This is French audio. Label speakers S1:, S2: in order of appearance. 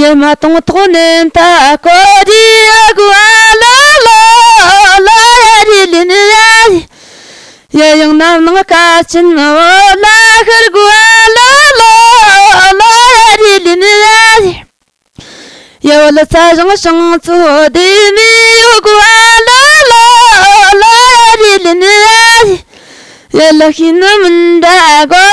S1: yema ton ta la la la la la la la la ye la la la la ye la